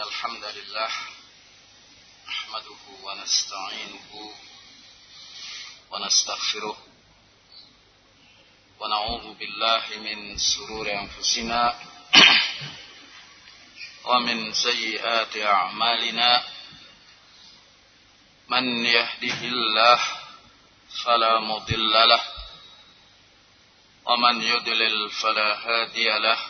الحمد لله نحمده ونستعينه ونستغفره ونعوذ بالله من سرور أنفسنا ومن سيئات أعمالنا من يهده الله فلا مضل له ومن يضلل فلا هادي له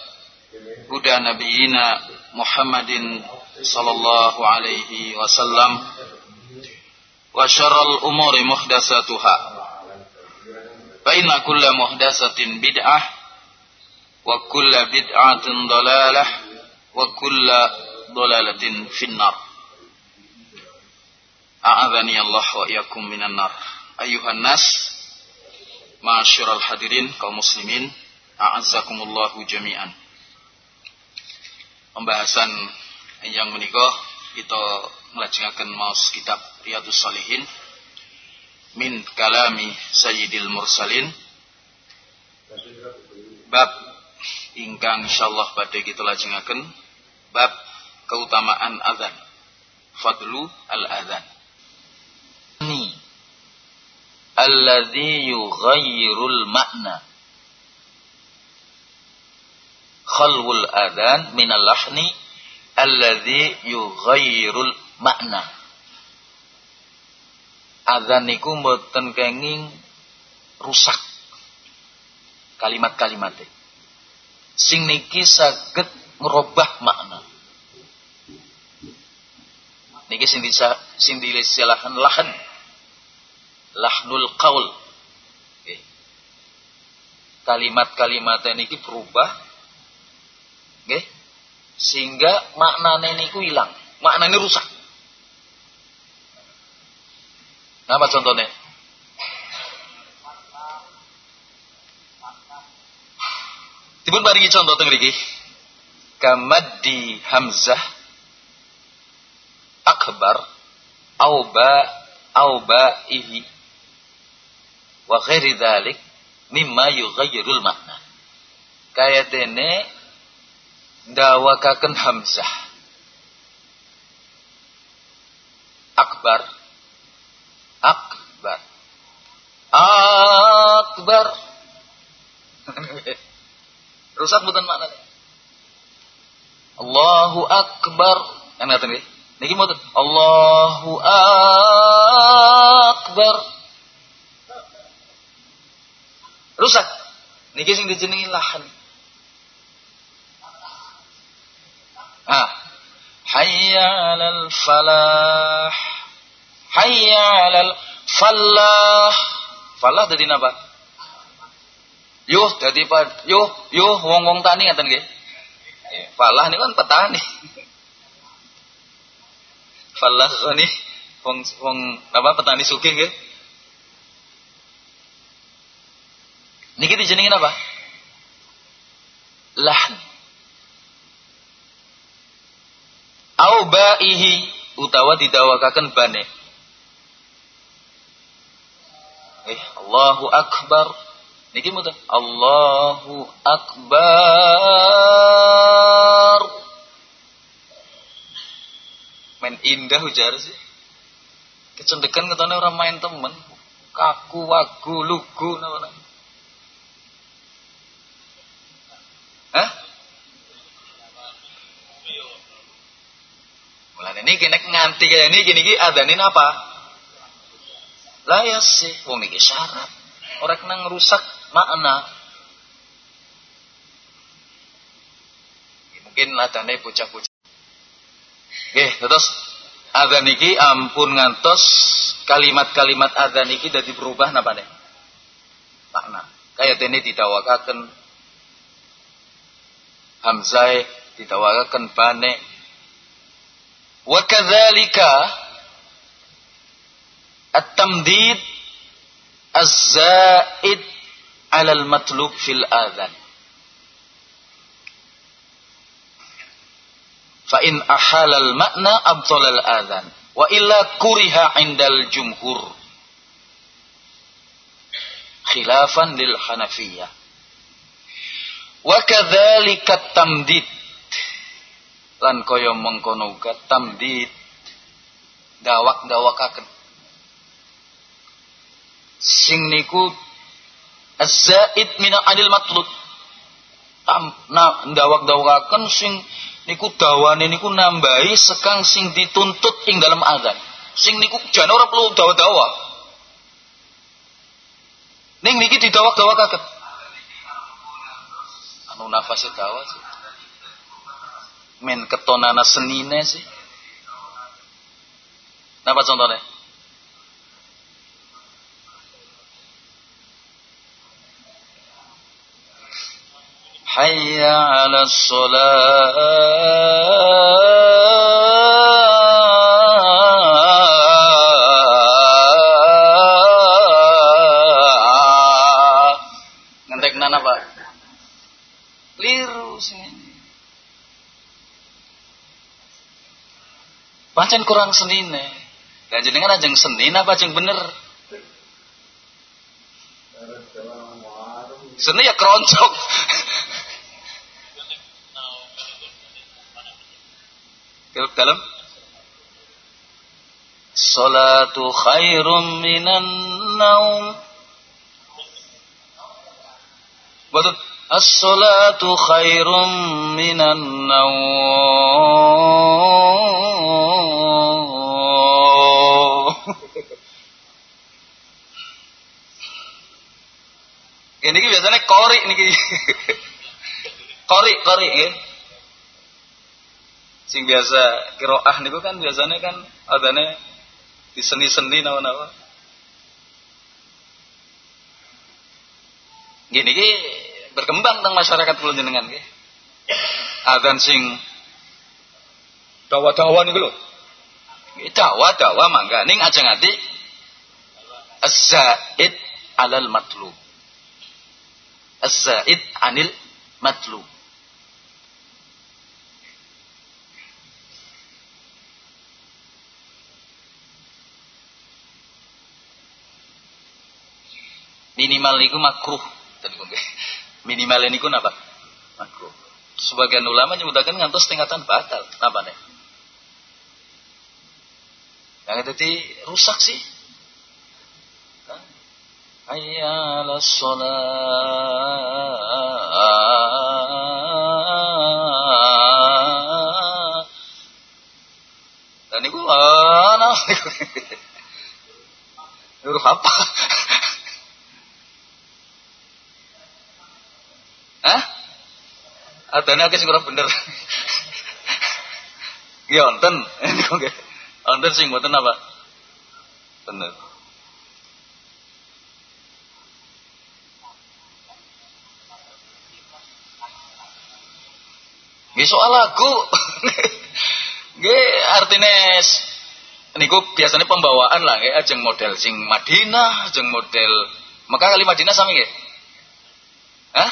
هدى نبينا محمد صلى الله عليه وسلم وشر الأمور محدثاتها فإن كل محدثة بدعة وكل بدعة ضلالة وكل ضلالة في النار Allah wa iyakum minan nar. Ayuhan nas, ma'asyiral hadirin kaum muslimin, a'azzakumullahu jami'an. Pembahasan yang menikah kita melajengaken maus kitab Riyadus Salihin min kalami Sayyidil Mursalin. Bab ingkang insyaallah badhe kita lajengaken bab keutamaan azan fadlu al-adzan. Ni. Alladhi yughayyirul makna khalwul adhan minal lahni alladhi yughayyirul makna. Adzan niku mboten kenging rusak. Kalimat-kalimate sing niki saged ngerubah makna. Niki sing bisa sing disilahan lahan. Lahnul qaul. Kalimat-kalimat niki berubah okay. sehingga maknanya niku hilang maknanya rusak apa contohnya Dipun paringi contoh teng mriki. Kamaddi hamzah akbar auba aubaihi wa ghairi dzalik mimma yughayyirul makna. Kaya dene ndawakaken hamzah. Akbar. Akbar. Akbar. Rusak bukan maknanya? Allahu akbar. Kan ngaten nggih niki mboten? Allahu akbar. Rusak. Niki sing dijenengi lahan ah hayya 'alal falah hayya 'alal falah dadi napa Yuh dadi yuh yuh wong-wong tani ngaten nggih. Falah niku kan petani. Falah ini wong wong apa petani sugih nggih. Niki dijenengin apa? Lahn. Baihi utawa didawakaken bane. Eh Allahu akbar. Niki mboten? Allahu akbar. Main indah ujar sih. Kecendekan ketone orang main temen. Kaku wagu lugu napa Hah? Mulane niki nek nganti kaya niki niki adanin apa? Lah ya sih, wong niki syarat. Ora kena ngerusak makna. Mungkin adane bocah-bocah. Nggih, terus adzan niki ampun ngantos kalimat-kalimat adzan niki dadi berubah napa nih? Makna. Kayak dene didawakaken Hamzah didawakaken bane wa kadzalika at-tamdid az-zaid 'ala al-matlub fil adhan fa in ahala al-ma'na abtala al-adhan wa illa kuriha 'indal jumhur khilafan lil hanafiyah Wa kadzalika tamdid. Lan kaya mengkono uga tamdid. Dawak-dawakaken. Sing niku az-zaid min anil matlub. Tam, nah, dawak-dawakaken sing niku dawane niku nambahi sekang sing dituntut ing dalam adzan. Sing niku jan ora perlu dawa-dawa. Ning niki didawak-dawakaken anu nafas dawa sih men ketonana senine sih Napa contohnya? Hayya 'ala Ngentek Pancen kurang senine. Dan jenengan ajeng senin apa ajeng bener? Seni ya keroncok. dalam Salatu khairum minan naum. Betul. As-salatu khairum minan naum. Ini biasanya kori niki. kori, kori nggih. Sing biasa kiroah niku kan biasanya kan adane di seni-seni nawa-nawa. Gini gini berkembang tentang masyarakat kula jenengan nggih. Adzan sing dawa-dawa niku lho. Dawa-dawa mangga ning aja ngati az-zaid alal matlub. Az-zaid anil matlub. minimal niku makruh tadi minimal ini pun apa? Makruh. Sebagian ulama menyebutkan ngantos tingkatan batal. Apa nih? Yang itu di rusak sih. Ayyala sholat. Dan itu mana? Huruf apa? Hah? Adane akeh sing bener. Ya wonten. Wonten sing mboten apa? Bener. Nggih soal lagu. Nggih artine niku biasanya pembawaan lah nggih ajeng model sing Madinah, ajeng model Mekah kali Madinah sami nggih. Hah?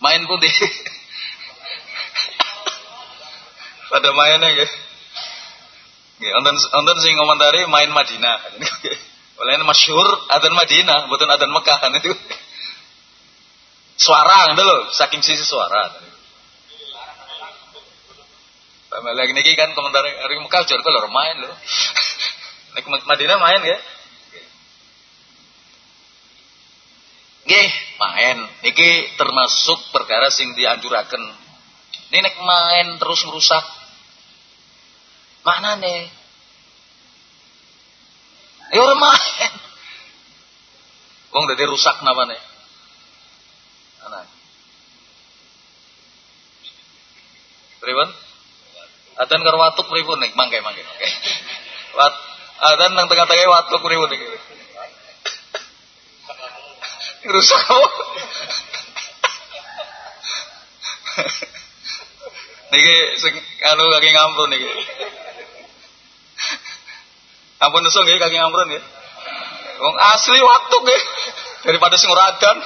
Main pun di pada mainnya nggih. Nggih, wonten wonten sing ngomentari main Madinah. Oleh masyhur adzan Madinah, mboten adzan Mekah kan itu. Suara ngono lho, saking sisi suara. Lagi niki kan komentar hari Mekah jor kalau main lho. Nek Madinah main ya. Nggih, main. Niki termasuk perkara sing dianjuraken. Ini nek main terus merusak. Mana nih? Ya orang main. Wong dadi rusak namanya. Anak. Pripun? Atan karo watuk pripun nek mangke mangke. Wat atan nang tengah-tengah watuk pripun iki? Rusak niki sing anu kaki ngampun niki. Ampun nusu nggih kaki ngampun nggih. Wong asli waktu nggih daripada sing ora adan.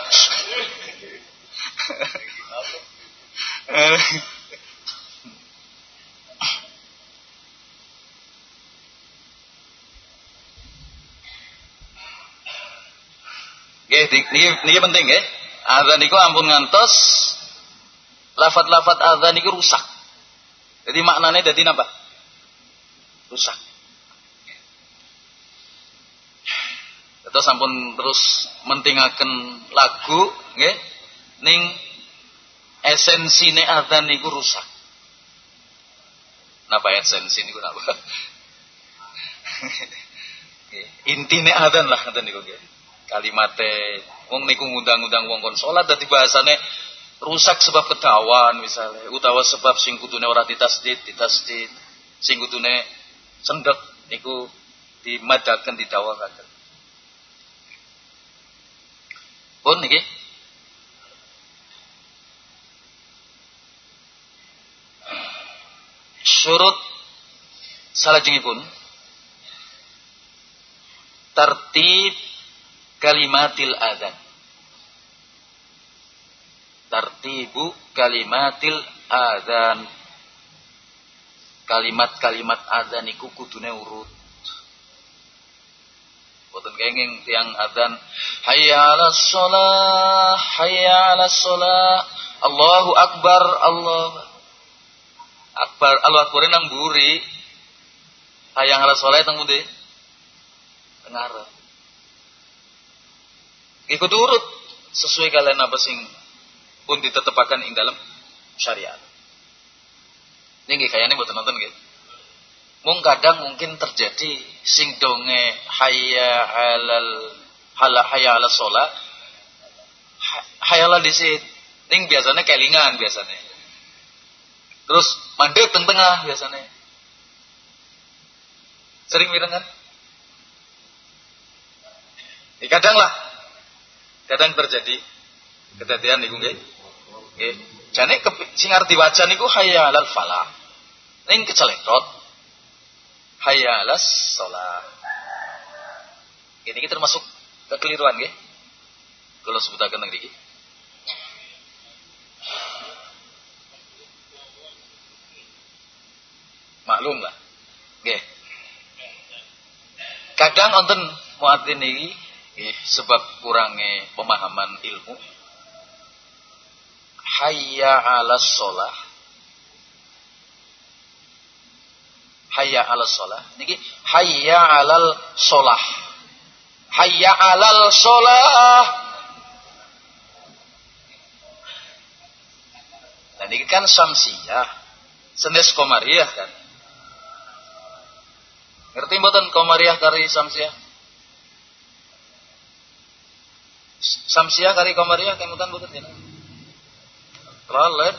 Nggih, niki niki penting nggih. Azan niku ampun ngantos lafat-lafat azan niku rusak. Jadi maknanya jadi napa? Rusak. Terus sampun terus mentingaken lagu nggih ning esensine azan niku rusak. Napa esensi niku napa? Intine azan lah ngoten niku nggih kalimate wong niku ngundang-undang wong kon salat dadi bahasane rusak sebab kedawan misalnya utawa sebab sing kudune ora ditasdid ditasdid sing kudune sendek niku dimadakan didawakaken pun niki surut salajengipun tertib kalimatil adzan. Tartibu kalimatil adzan. Kalimat-kalimat adzan iku kudune urut. Boten kenging tiang adzan hayya 'alas shalah, hayya 'alas shalah. Allahu akbar, Allah akbar. Allah akbar nang buri. Hayya 'alas shalah teng pundi? Tengah ikut urut. Sesuai kalian apa sing pun ditetepakan ing dalam syariat. Ini kayaknya buat nonton gitu. Mung kadang mungkin terjadi sing donge hayya alal hala hayya ala sholat hayala disit. Ning biasanya kelingan biasanya. Terus mandek teng tengah biasanya. Sering mireng kan ya, kadang lah kadang terjadi kedadian niku nggih. Nggih. Jane sing arti wajan niku hayya alal falah. Ning keceletot. Hayya alas shalah. Ini kita termasuk kekeliruan nggih. Kalau sebutaken teng mriki. Maklum lah. Nggih. Kadang wonten muadzin niki sebab kurangnya pemahaman ilmu. Hayya ala sholah. Hayya ala sholah. Niki hayya alal sholah. Hayya alal sholah. Nah ini kan samsiyah senes komariah kan? Ngerti mboten komariah kari samsiyah Samsia kari Komariah kemutan bukan dina. Lalet.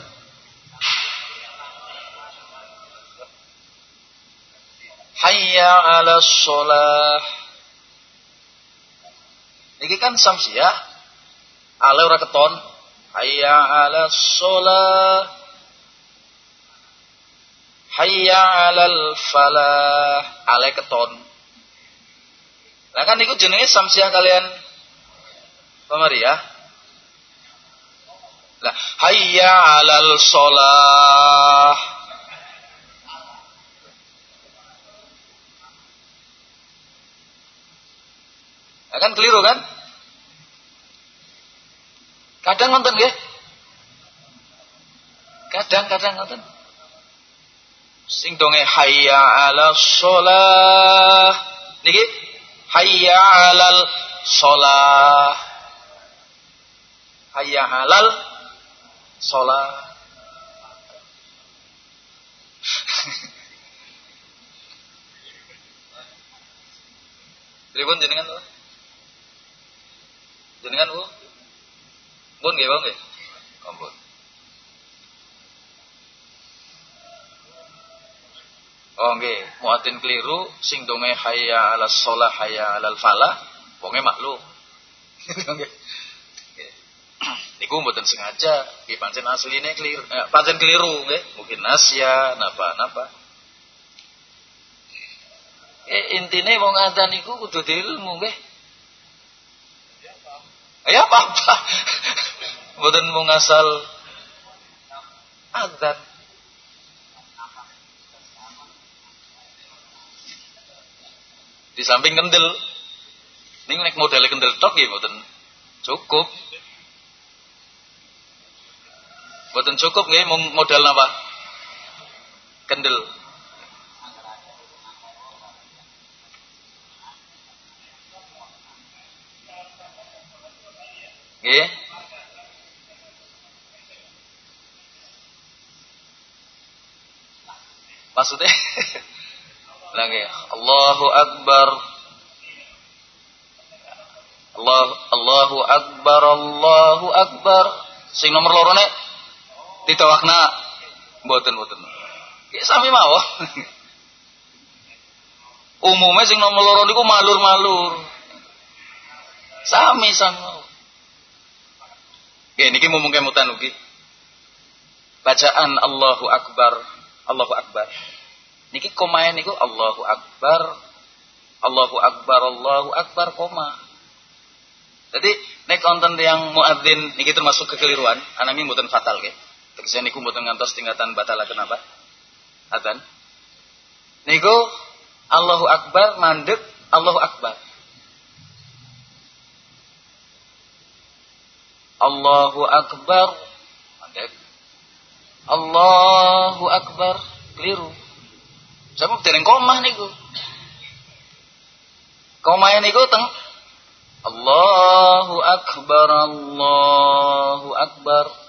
Hayya ala sholah. Ini kan samsia. Ale ora keton. Hayya ala sholah. Hayya alal falah. Ale keton. Nah kan itu jenis samsia kalian Qamariyah. Lah, hayya 'alal shalah. Nah, kan keliru kan? Kadang nonton nggih. Kadang-kadang nonton. Sing donge hayya 'alal shalah. Niki hayya 'alal shalah. Hayya 'alal shalah. Pripun jenengan tuh? Jenengan Bu? Pun nggih, Bang nggih. Ampun. Oh nggih, muatin keliru sing donge hayya 'alas shalah hayya 'alal falah, wonge maklum. Niku mboten sengaja, nggih pancen asline keliru, eh, pancen keliru nggih, mungkin nasya napa-napa. Eh intine wong adzan niku kudu ilmu nggih. Ya apa-apa. Mboten mung asal adzan. Di samping kendel. Ning nek modele kendel tok nggih mboten cukup. Mboten cukup nggih modal napa? Kendel. Nggih. Maksudnya lagi Allahu Akbar Allah Allahu Akbar Allahu Akbar sing nomor loro nek ditawakna mboten ya sami mawon umumnya sing nomor loro niku malur-malur sami sami mawon Ya, niki mumung kemutan ugi. Bacaan Allahu Akbar, Allahu Akbar. Niki komae niku Allahu Akbar, Allahu Akbar, Allahu Akbar koma. Jadi nek konten yang muadzin niki termasuk kekeliruan, anami mboten fatal nggih. Tegese niku mboten ngantos tingkatan batal kenapa? Adzan. Niku Allahu Akbar mandek Allahu Akbar. Allahu Akbar mandek. Allahu Akbar keliru. Sama dereng komah niku. Komah niku teng Allahu Akbar Allahu Akbar.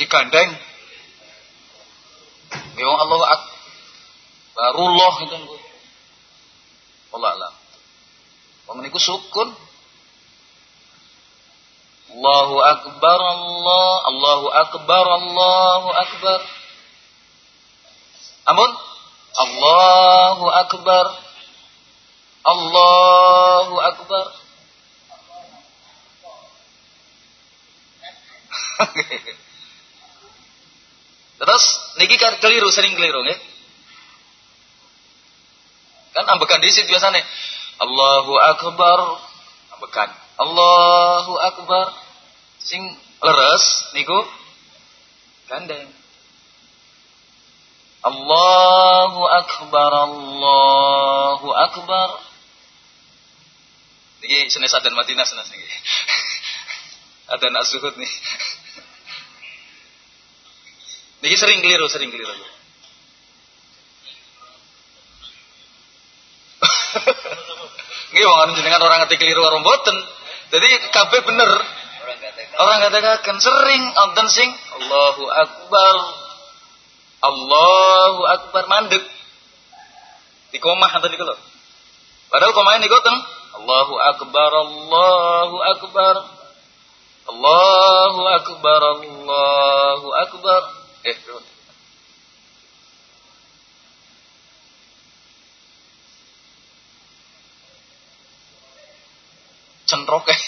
Digandeng. Ya Allahu Akbar. Barullah itu niku. Allah alam. Wong niku sukun. Allahu akbar Allah, Allahu akbar Allahu akbar. Amun Allahu akbar. Allahu akbar. Terus niki kan keliru sering keliru nggih. Kan ambekan disit biasanya. Allahu akbar. Ambekan. Allahu akbar. Sing leres niku gandeng. Allahu akbar. Allahu akbar. Niki senes adan Madinah senes niki. adan asuhud nih. Niki sering keliru, sering keliru. Nggih wong jenengan orang ngerti keliru orang boten. Jadi kabeh bener. Orang katakan sering wonten sing Allahu Akbar. Allahu Akbar mandek. Di komah atau kalau. Padahal komahnya niku teng Allahu Akbar Allahu Akbar. Allahu Akbar Allahu Akbar. Eh, centrok eh.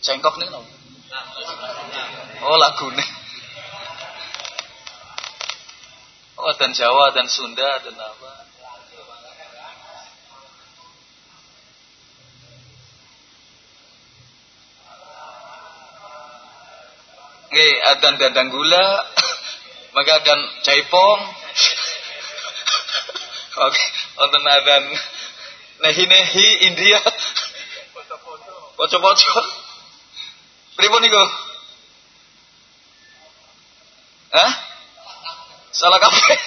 Cengkok nih. Oh lagu nih. Oh dan Jawa dan Sunda dan apa? Nggih, adan dandang gula, maka adan jaipong. Oke, wonten adan nehi-nehi India. Poco-poco. Pripun niku? Hah? Salah kabeh.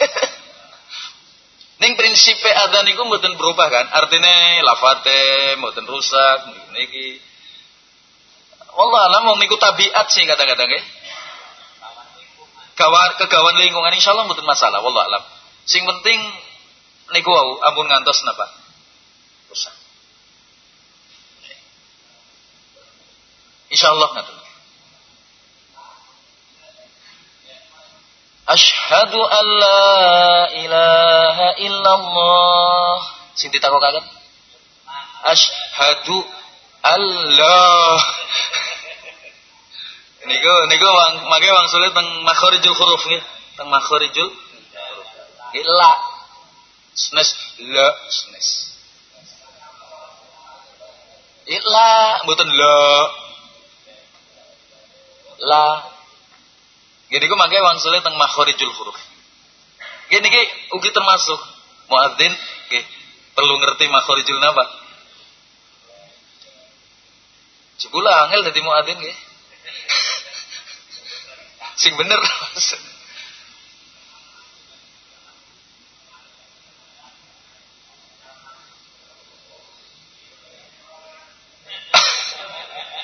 Ning prinsipe adzan niku mboten berubah kan? Artinya lafate mboten rusak niki. Allah alam wong niku tabiat sih kata-kata nggih. Kawan kegawan lingkungan insyaallah mboten masalah wallah alam. Sing penting niku wau ampun ngantos napa? Rusak. Insyaallah ngaten. Ashhadu an la ilaha illallah. Sing ditakokaken? Ashhadu Allah. Niku niku wang mangke wang sulit teng makharijul huruf nggih. Teng makharijul illa snes la snes. Illa mboten la. La Gini ku mangke wangsule teng makharijul huruf. Gini ki ugi termasuk muadzin perlu ngerti makharijul napa. Jebula angel dadi muadzin nggih. Sing bener.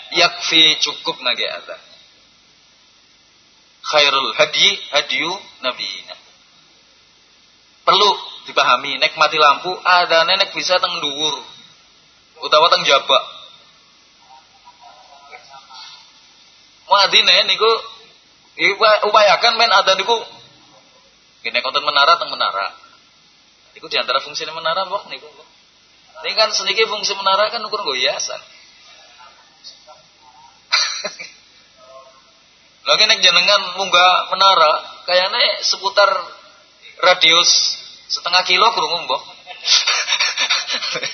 Yakfi cukup nage ada khairul hadi hadiyu nabiyina. Perlu dipahami, nek mati lampu ada nenek bisa teng dhuwur utawa teng jabak. Muadzine niku upayakan men ada niku Gini konten menara teng menara. Iku di antara fungsi menara kok niku. Ini kan sedikit fungsi menara kan ukur goyasan. Lagi nek jenengan munggah menara, kayaknya seputar radius setengah kilo kurung mbok.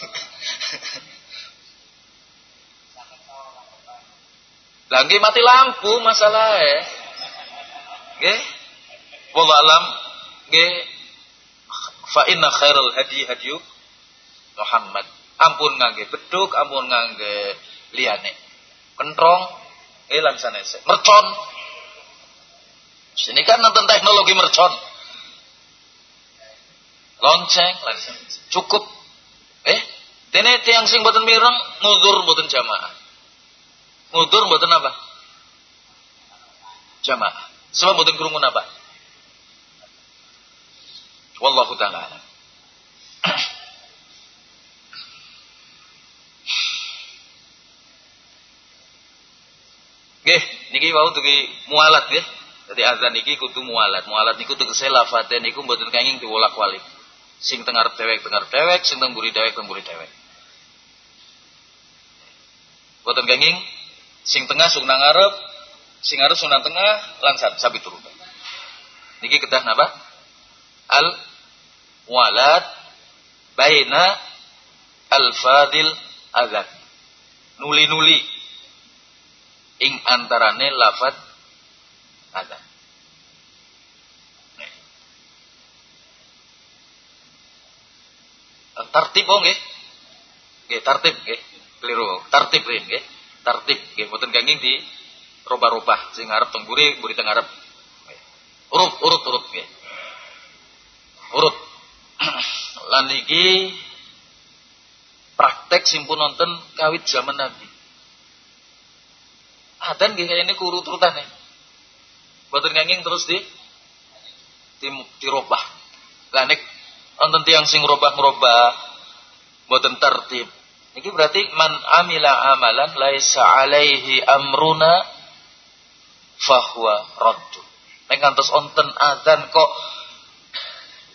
Lagi mati lampu masalah ya. Nggih. Wallah alam nggih fa inna khairul hadi hadiyu Muhammad. Ampun ngangge beduk, ampun ngangge liyane. Kentrong, eh lan sanese. Mercon, Sini kan nonton teknologi mercon. Lonceng, cukup. Eh, dene tiang sing boten mireng, ngudur boten jamaah. Ngudur boten apa? Jamaah. Sebab boten kerungun apa? Wallahu ta'ala. Nggih, niki wau tuki mualat nggih. Jadi azan iki kudu mualat. Mualat niku tegese lafate niku mboten kenging diwolak-walik. Sing tengar dewek tengar dewek, sing teng mburi dewek teng mburi dewek. Mboten kenging sing tengah sung nang ngarep, sing ngarep sung nang tengah lan sabi turu. Niki kedah napa? Al mualat baina al fadil azan. Nuli-nuli ing antarane lafat ada. Tartib oh nggih. Nggih, tartib nggih. Keliru. Tartib nggih. Tartib nggih mboten kenging di robah-robah sing arep teng buri, buri teng arep. Urut, urut, urut nggih. Urut. Lan iki praktek simpun nonton kawit zaman Nabi. Adan nggih kayane kurut urutane. Boten ngenging terus di di dirobah. Lah nek wonten tiyang sing robah-robah boten tertib. Iki berarti man amila amalan laisa alaihi amruna fahuwa raddu. Nek ngantos onten adzan kok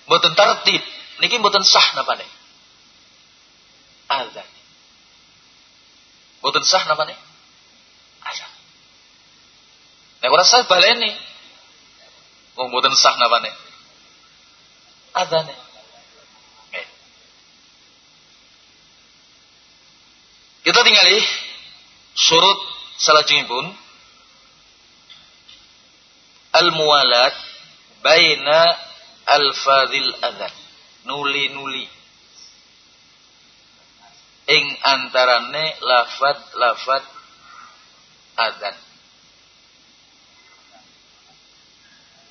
boten tertib, niki boten sah napane? Adzan. Boten sah napane? Adzan. Nek ora sah baleni. Wong mboten sah napane? Adzane. Eh. Kita tinggali surut pun al-muwalat baina al-fadhil adzan. Nuli-nuli ing antarane lafat-lafat adzan.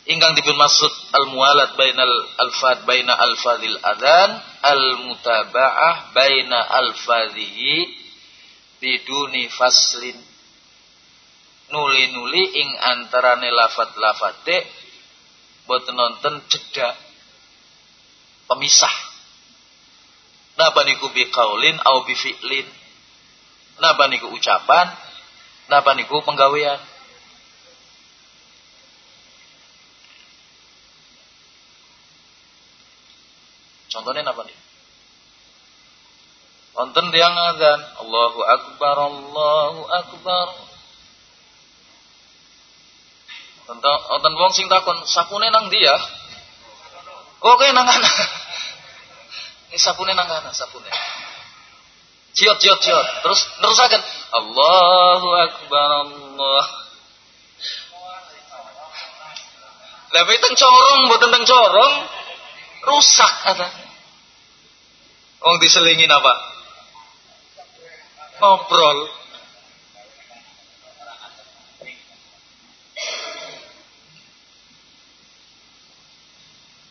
ingkang dipun maksud al mualat bainal alfad baina alfadil adzan al mutaba'ah baina alfadhihi biduni faslin. Nuli-nuli ing antarane lafat-lafate boten nonton jeda pemisah. Napa niku biqaulin au bi fi'lin? Napa niku ucapan? Napa niku penggawean? Contohnya apa nih? Wonten tiang azan, Allahu Akbar, Allahu Akbar. Tentang wonten wong sing takon, sapune nang dia? Oh, kayak nang ana. Ini sapune nang ana, sapune. Ciot ciot ciot. Terus nerusaken Allahu Akbar, Allah. Lah teng corong mboten teng corong rusak ada. Wong diselingin apa? Ngobrol.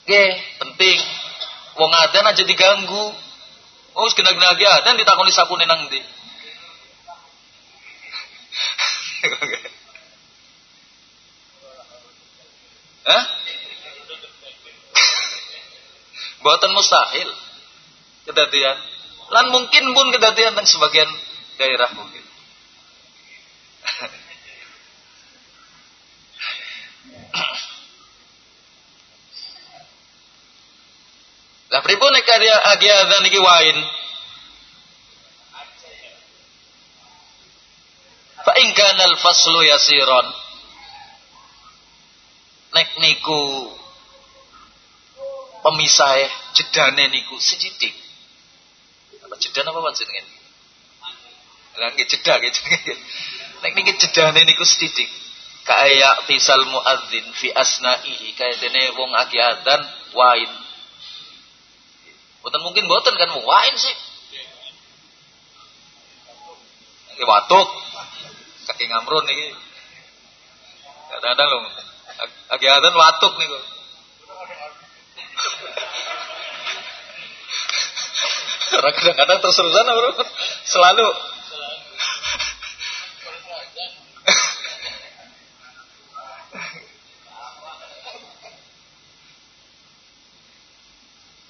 Oke, penting. Wong adan aja diganggu. Oh, segenap lagi adan ditakoni sapune nang. Hah? Buatan mustahil kedatian. Lan mungkin pun kedatian dan sebagian daerah mungkin. Lah pripun nek dia agi adzan iki wain? Fa in kana al-faslu yasiran. Nek niku pemisah jedane niku sedidik. Apa jedan apa jenenge? Lah nggih jeda nggih. Nek niki jedane niku sedidik. Kaya tisal muadzin fi asnaihi kaya dene wong agi adzan wain. Boten mungkin boten kan wain sih. Nggih watuk. Kaki ngamrun niki. Kadang-kadang lho agi adzan watuk niku. Kadang-kadang terus-terusan. Selalu.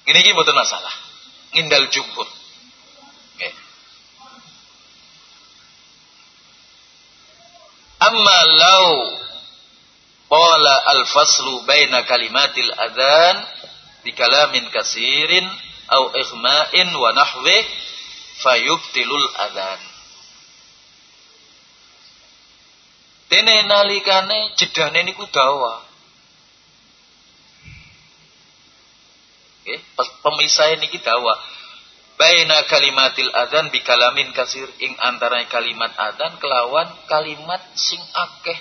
Ini ki betul masalah. Ngindal jumhur. Okay. Amma lau Qala al-faslu baina kalimatil adhan bi kalamin kasirin au ikhma'in wa nahwi fayubtilul adhan. Dene nalikane jedane niku dawa. Nggih, pemisah niki dawa. Baina kalimatil adzan bi kalamin kasir ing antara kalimat adzan kelawan kalimat sing akeh.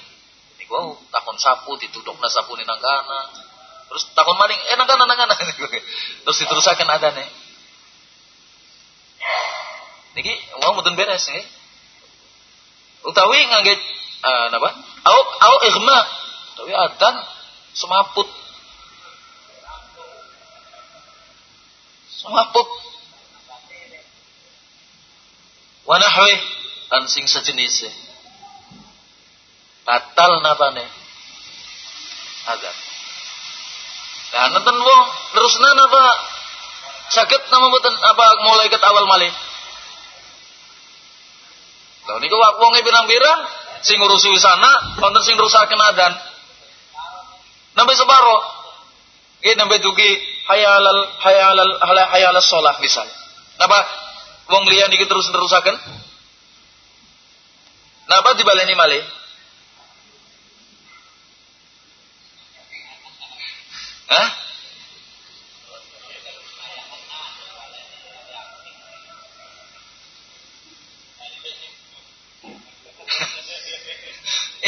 Niku takon sapu ditutupna sapune nang kana. Terus takon maling, eh nang kana nang kana. Terus diterusaken adane. Niki mau mboten beres nggih. Utawi ngangge uh, napa? Au au ighma. Utawi adzan semaput. Semaput. Wa nahwi an sing sejenis. Batal napane? Adzan. Nah, nonton wong terusna napa sakit nama boten apa mulai ket awal malih. Lah niku wonge pirang-pirang sing ngurusi sana wonten sing rusaken adzan. Nambe separo. Nggih nambe dugi hayalal hayalal hayalal sholah misal. Napa wong liya niki terus nerusaken? Napa dibaleni malih? Hah?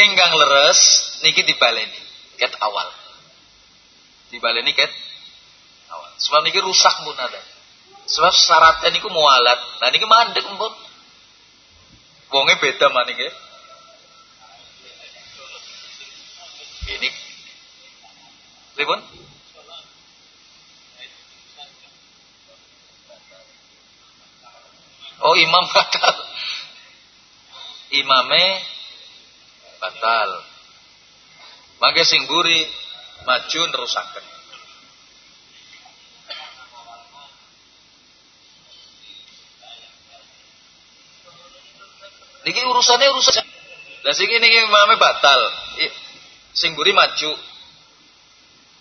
Ingkang leres niki dibaleni. ket awal. Dibaleni ket. Sebab niki rusak pun ada. Sebab syaratnya niku mualat. Nah niki mandek pun. Wonge beda manike. Ini Pripun? Oh imam batal. Imame batal. Mangke sing buri maju. Niki urusannya urusan. Lah sing niki imame batal. Sing buri maju.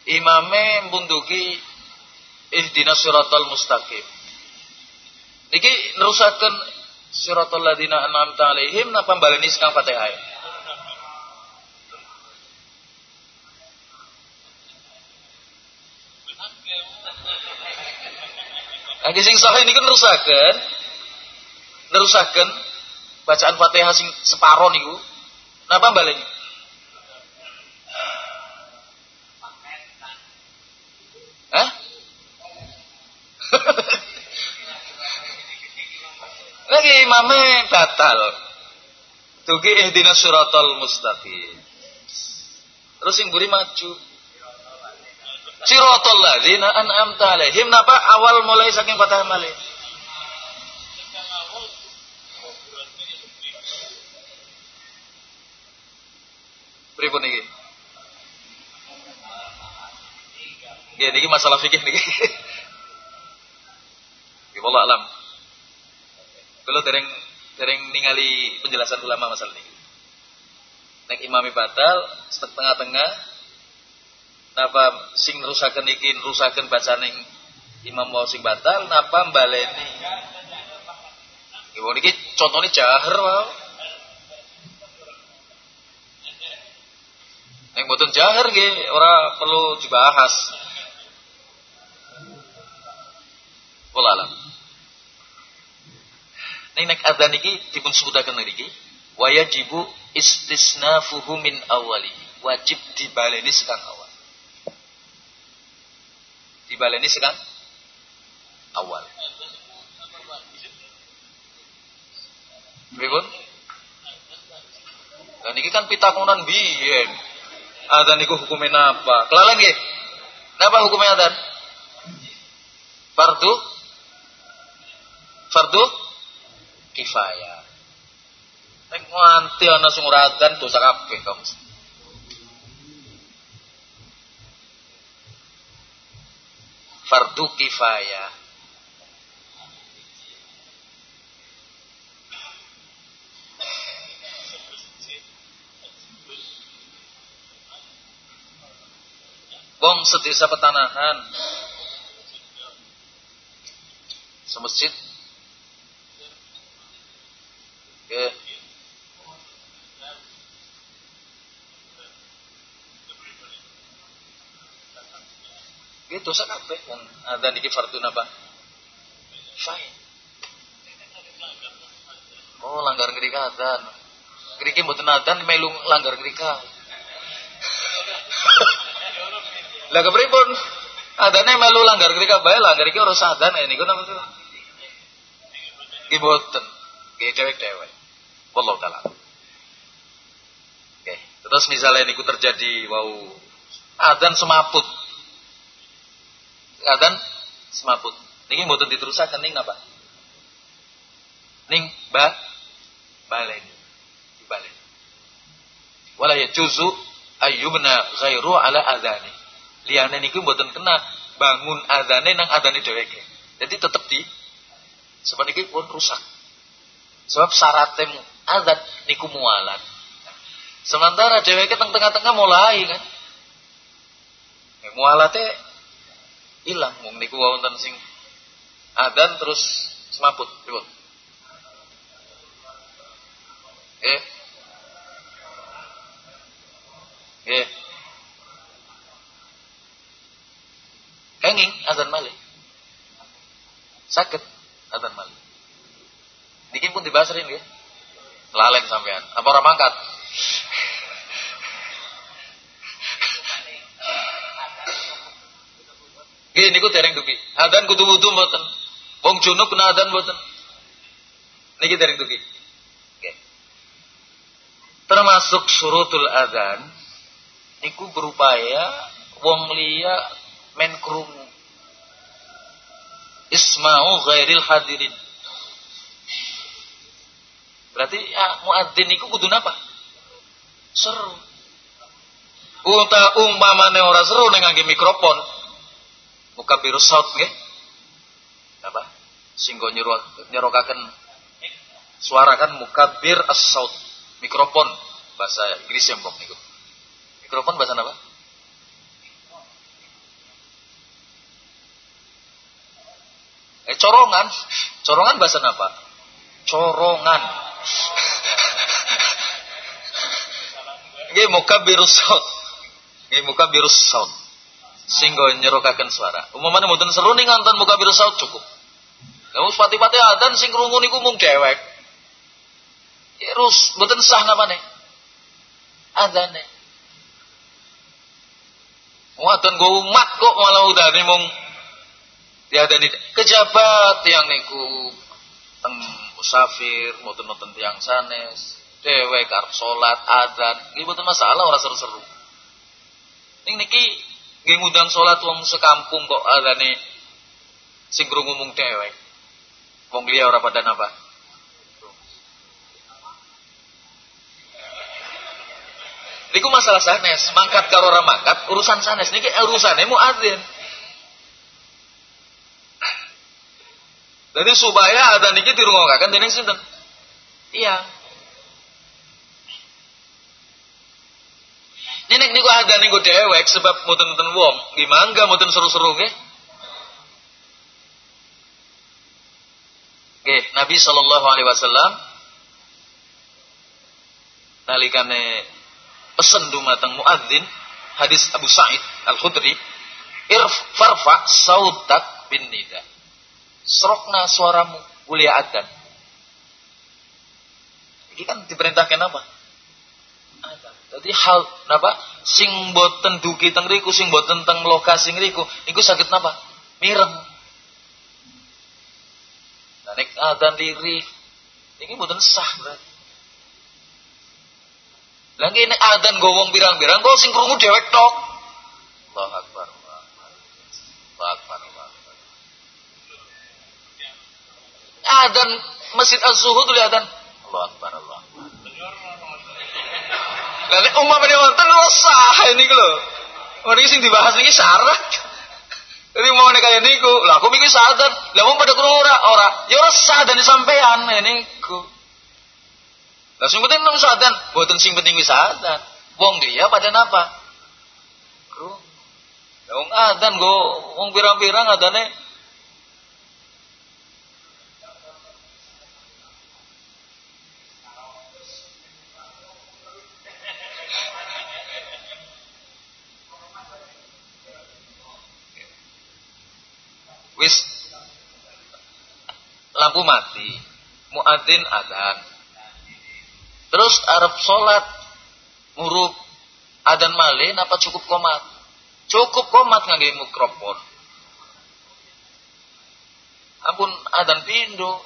Imame mbunduki ihdinas siratal mustaqim. Niki nerusaken siratal ladina an'amta alaihim napa baleni sekang Fatihah. Lagi sing sahih niku nerusaken nerusaken bacaan Fatihah sing separo niku napa baleni? Hah? Lagi imame batal. Tuki ihdina suratul mustaqim. Terus sing buri maju. Siratal ladzina an'amta alaihim napa awal mulai saking patah malih. Pripun iki? Ya niki masalah fikih niki. Ya Allah alam. Kalau dereng dereng ningali penjelasan ulama masalah ini. Nek imami batal setengah-tengah napa sing rusaken iki rusaken bacaning imam mau sing batal napa baleni. Ibu niki contohnya jahar wae. Nek mboten jahar nggih ora perlu dibahas. Wallah Ning nek adzan iki dipun sebutaken niki wajibu istisnafuhu min awali. Wajib dibaleni sekang awal. Dibaleni sekang awal. Pripun? Dan ini kan pitakonan biyen. Adzan niku hukumnya apa? Kelalen nggih. Napa hukumnya adzan? Fardu? Fardu kifayah. Nek nganti ana sing ora adzan dosa kabeh. Fardu kifayah. Wong sedesa petanahan. Semasjid. Ya. Gitu dosa kabeh wong adzan iki fardhu napa? Fine. Oh, langgar ngrika adzan. Ngriki mboten adzan melu langgar ngrika. Lah kepripun? Adane melu langgar ketika bae langgar iki ora sadan niku napa tuh? Nggih boten. Nggih dewek-dewek. Wallahu taala. Oke, terus misalnya niku terjadi wau adzan semaput. Adzan semaput. Niki mboten diterusaken ning napa? Ning ba balen. Dibalen. Wala yajuzu ayyubna ghairu ala adani liyane niku mboten kena bangun adane nang adane dheweke. Jadi tetep di sebab niki pun rusak. Sebab syaratnya adat niku mualat. Sementara dheweke teng tengah-tengah mulai kan. Ya, mualate hilang mung niku wonten sing adan terus semaput, pripun? Eh. Eh. Henging azan malik. Sakit azan malik. Dikin pun dibasarin ya. Laleng sampean. Apa orang mangkat? Gini niku dereng dugi. Adan kudu wudu mboten. Wong junub kena adan mboten. Niki dereng dugi. Okay. Termasuk surutul adan niku berupaya wong liya men krungu. Isma'u ghairil hadirin. Berarti ya muadzin niku kudu napa? Seru. Uta umpamane ora seru ning ngangge mikrofon, mukabirus saut nggih. Apa? Singgo nyuruh nyerokaken suara kan mukabir as-saut. Mikrofon bahasa Inggris ya mbok niku. Mikrofon bahasa apa? Corongan. Corongan bahasa apa? Corongan. Nggih mukabirus saut. Nggih mukabirus saut sehingga nyerokaken suara. Umumane mboten seru ning muka biru saut cukup. Kamu pati-pati adan sing krungu niku mung dewek. Terus mboten sah namane. Adane. Wadan go umat kok malah udane mung diadani kejabat yang niku teng musafir mboten nonton tiang sanes dewek arep salat adzan iki mboten masalah ora seru-seru. Ning niki Nggih ngundang salat wong sekampung kok adane sing krungu mung dhewek. Wong liya ora pada napa? Niku masalah sanes, mangkat karo ora mangkat urusan sanes niki urusane muadzin. Jadi supaya ada niki dirungokaken dening sinten? Iya. Nenek niku ada niku dewek sebab muten-muten wong. Gimangga muten seru-seru nggih. Nggih, Nabi sallallahu alaihi wasallam nalikane pesen dumateng muadzin hadis Abu Sa'id Al-Khudri irfarfa sautak bin nida. Serokna suaramu ulia adzan. Ini kan diperintahkan apa? Jadi hal napa sing boten duki teng riku sing boten teng lokasi ngriku niku sakit napa? Mireng. Nah nek adan lirih ini boten sah berarti. Lagi ini adan gowong birang-birang kok sing krungu dewek tok. Allahu akbar. Allahu akbar. Adan Masjid Az-Zuhud adan. Allahu akbar Allah. Lah nek umpamane wonten sah ini lho. Niki sing dibahas niki syarat. Jadi mau nek kaya niku, lah aku mikir sadar, lah mau pada kurang ora ora, ya ora sah dan sampean niku. Lah sing penting nang sadan, boten sing penting wis sadan. Wong dia pada napa? Kru. Wong adan go, wong pirang-pirang adane Wis lampu mati, muadzin adzan. Terus Arab salat nguruk adzan malih napa cukup komat? Cukup komat ngangge mikrofon. Ampun adzan pindo.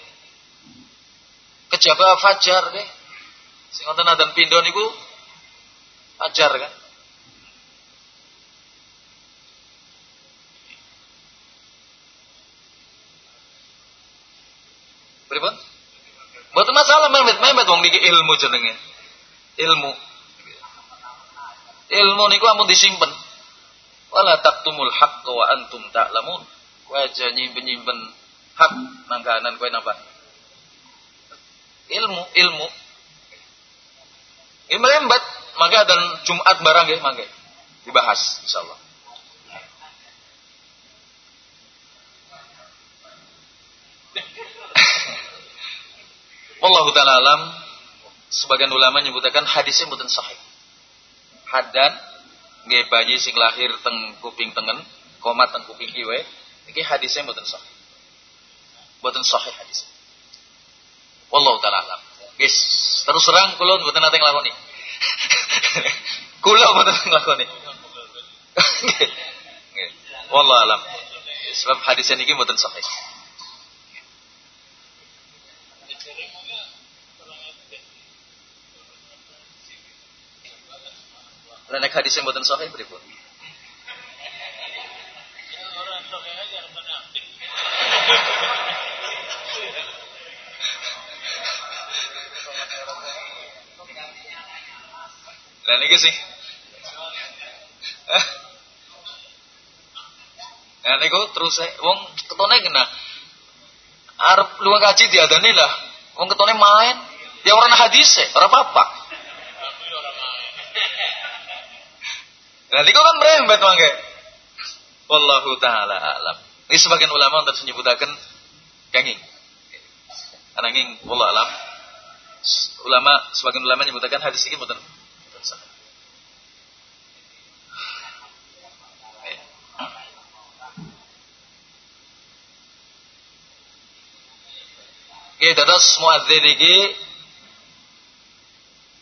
Kejaba fajar deh. Sing wonten adzan pindo niku fajar kan. Pripun? Mboten memet-memet wong niki ilmu jenenge. Ilmu. Ilmu niku ampun disimpen. Wala taktumul haqqa wa antum ta'lamun. Kowe aja nyimpen-nyimpen hak nang kanan kowe napa? Ilmu, ilmu. Ini melembat, maka dan Jumat barang ya, mangke dibahas insyaallah. Allah taala alam sebagian ulama menyebutkan hadisnya mboten sahih. Hadan nggih bayi sing lahir teng kuping tengen, komat teng kuping kiwe, iki hadisnya mboten sahih. Mboten sahih hadis. Wallahu taala alam. Guys, terus terang kula mboten nate nglakoni. kula mboten nglakoni. Nggih. Wallahu alam. Sebab hadis ini mboten sahih. Lah hadis yang mboten sahih pripun? Lah niki sih. Nah niku terus wong ketone kena arep luang kaji diadani lah. Wong ketone main. Ya orang hadis e, ora apa-apa. Nah niku kan merembet mangke. Wallahu taala alam. Ini sebagian ulama untuk menyebutaken kenging. Ananging wallahu alam. Ulama sebagian ulama menyebutkan hadis ini mboten Oke, dados muadzin iki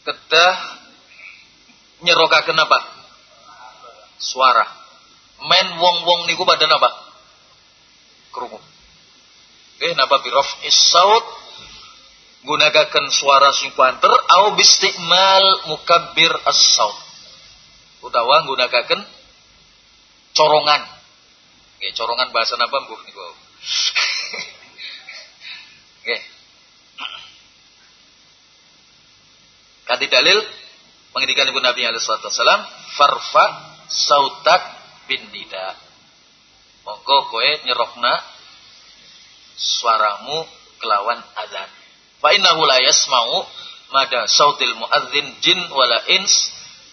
kedah nyerokaken apa? Suara. Men wong-wong niku pada apa? Krungu. Oke, napa bi raf'is saut gunakan suara sing banter au bistimal mukabbir as-saut. Utawa gunakan corongan. Oke, corongan bahasa napa mbuh niku. Oke. Kati dalil menghentikan ibu Nabi alaihi wasallam farfa sautak bin nida. Monggo kowe nyerokna suaramu kelawan azan. Fa innahu la yasma'u mada sautil muadzin jin wala ins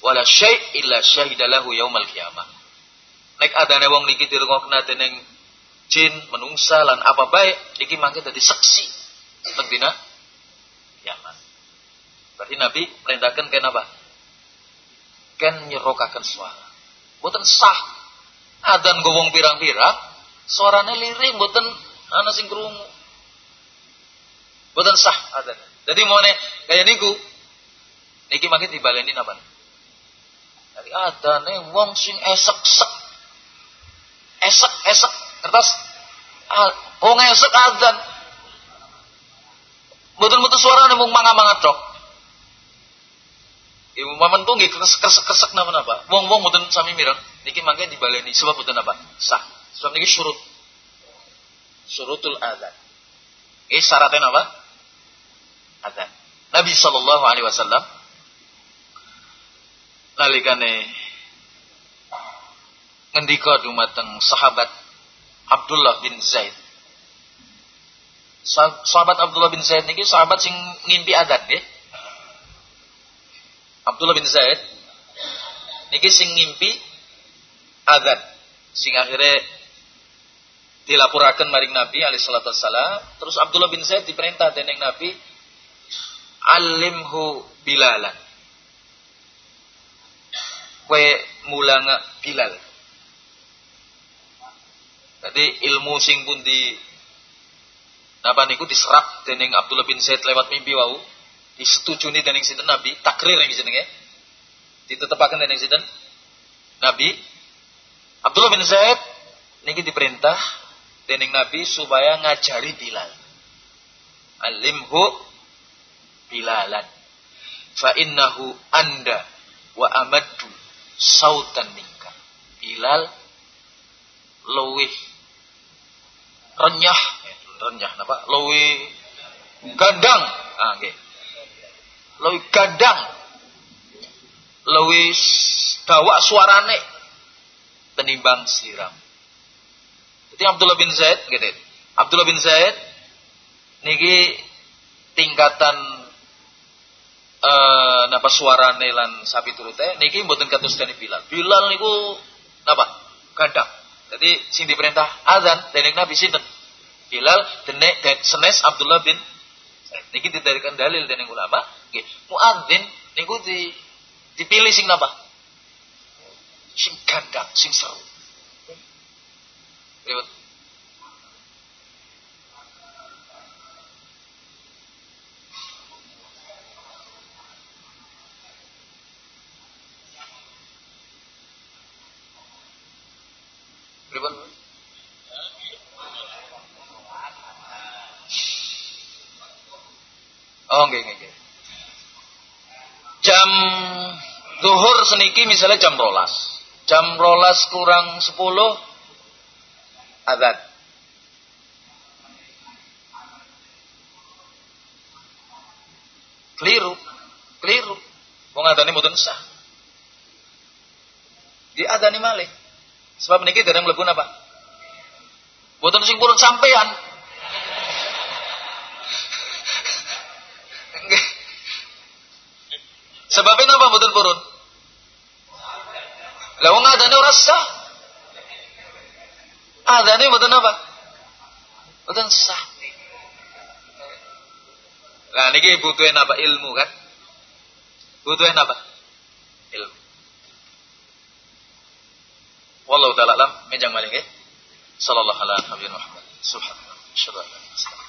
wala syai' illa syahidalahu yaumal qiyamah. Nek adane wong niki dirungokna dening jin, menungsa lan apa baik iki mangke dadi seksi tentang dina kiamat. Berarti Nabi perintahkan ken apa? Ken nyerokakan suara. Buatan sah. Adan gowong pirang-pirang, suaranya liring, buatan ana sing krungu. Buatan sah adan. Jadi mau nih kayak niku, niki makin dibaleni apa? Jadi nih wong sing esek-sek. Esek-esek kertas. Wong esek adan Betul-betul suara mung manga-manga tok. Ibu maman tuh nggih kresek-kresek nama napa. Wong-wong mboten sami mireng niki mangke dibaleni sebab mboten apa? Sah. Sebab niki syurut. Syurutul adzan. Ini syaratnya apa? Adzan. Nabi sallallahu alaihi wasallam nalikane ngendika dumateng sahabat Abdullah bin Zaid Sahabat Abdullah bin Zaid niki sahabat sing ngimpi adat nggih. Abdullah bin Zaid niki sing ngimpi adat sing akhirnya dilapuraken maring Nabi alaihi salatu terus Abdullah bin Zaid diperintah dening Nabi alimhu bilalan. Kue mulanga bilal. Jadi ilmu sing pun di Napa niku diserap dening Abdullah bin Zaid lewat mimpi wau, disetujuni dening sinten Nabi, takrir yang jenenge. Ditetepaken dening sinten? Nabi. Abdullah bin Zaid niki diperintah dening Nabi supaya ngajari Bilal. Alimhu Bilalan. Fa innahu anda wa amaddu sautan minka. Bilal luwih renyah renyah napa luwi gandang ah nggih luwi gandang luwi dawa suarane tenimbang siram. Jadi Abdullah bin Zaid gitu Abdullah bin Zaid niki tingkatan eh napa suarane lan sapi turute niki mboten kados dene Bilal. Bilal niku napa? Gandang jadi sing diperintah azan dening Nabi sinten? Bilal denek dan senes Abdullah bin niki didarikan dalil dening ulama nggih muadzin niku di dipilih sing napa sing gandang sing seru. Pripun? Oh, nggih nggih nggih. Jam zuhur seniki misalnya jam rolas. Jam rolas kurang 10 azan. Keliru, keliru. Wong adane mboten sah. Di adani malih. Sebab niki dereng mlebu napa? Mboten sing purun sampean. Sebabnya apa mboten purun? Lah wong adane ora sah. Adane mboten apa? Mboten sah. Nah niki butuhin apa ilmu kan? Butuhin apa? Ilmu. Wallahu taala alam menjang malih nggih. Sallallahu alaihi wa sallam. Subhanallah. Subhanallah.